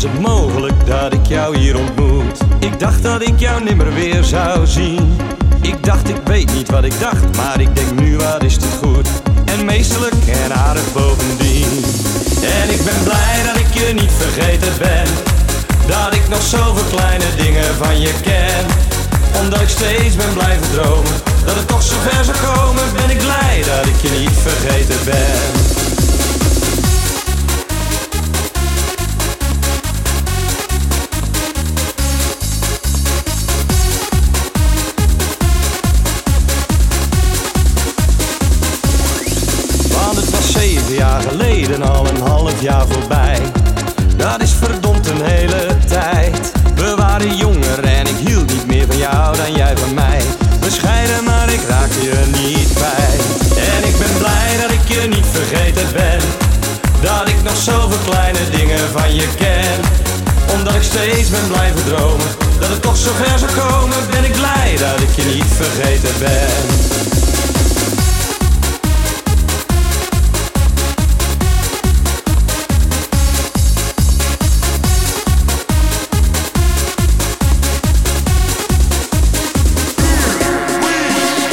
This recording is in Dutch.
is het mogelijk dat ik jou hier ontmoet? Ik dacht dat ik jou nimmer weer zou zien. Ik dacht ik weet niet wat ik dacht, maar ik denk nu wat is het goed. En meestelijk en aardig bovendien. En ik ben blij dat ik je niet vergeten ben. Dat ik nog zoveel kleine dingen van je ken. Omdat ik steeds ben blijven dromen. Dat het toch zover zou komen, ben ik blij dat ik je niet vergeten ben. Zeven jaar geleden, al een half jaar voorbij. Dat is verdomd een hele tijd. We waren jonger en ik hield niet meer van jou dan jij van mij. Bescheiden, maar ik raakte je niet kwijt. En ik ben blij dat ik je niet vergeten ben. Dat ik nog zoveel kleine dingen van je ken. Omdat ik steeds ben blijven dromen. Dat het toch zover zou komen, ben ik blij dat ik je niet vergeten ben.